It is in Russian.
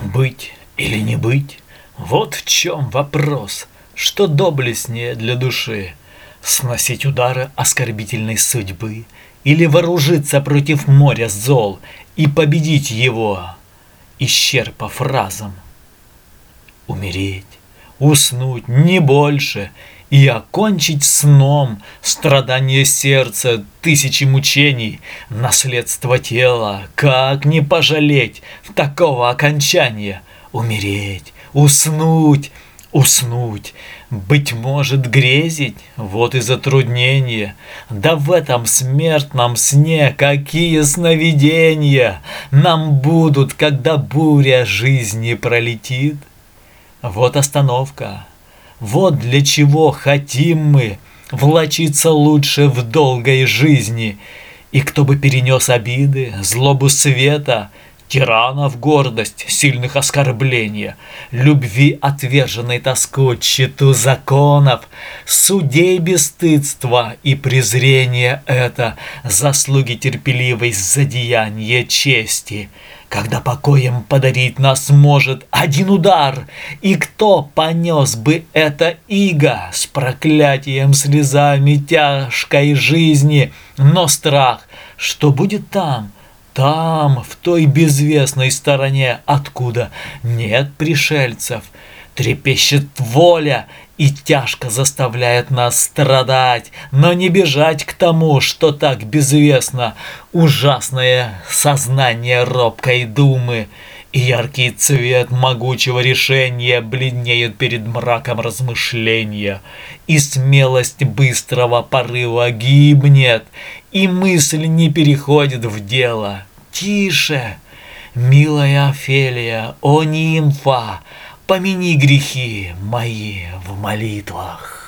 Быть или не быть, вот в чем вопрос, что доблестнее для души. Сносить удары оскорбительной судьбы или вооружиться против моря зол и победить его, исчерпав разом. Умереть, уснуть не больше и окончить сном страдания сердца, тысячи мучений, наследство тела. Как не пожалеть такого окончания? Умереть, уснуть, уснуть, быть может, грезить, вот и затруднение. Да в этом смертном сне какие сновидения нам будут, когда буря жизни пролетит. Вот остановка, вот для чего хотим мы влочиться лучше в долгой жизни. И кто бы перенес обиды, злобу света, тиранов гордость, сильных оскорбления, любви отверженной тоску, читу законов, судей бесстыдства и презрения это, заслуги терпеливой задеяние чести, когда покоем подарить нас может один удар, и кто понес бы это иго с проклятием, слезами тяжкой жизни, но страх, что будет там — там, в той безвестной стороне, откуда нет пришельцев, трепещет воля и тяжко заставляет нас страдать, но не бежать к тому, что так безвестно, ужасное сознание робкой думы, и яркий цвет могучего решения бледнеет перед мраком размышления, и смелость быстрого порыва гибнет, и мысль не переходит в дело. Тише, милая Офелия, о нимфа, помяни грехи мои в молитвах.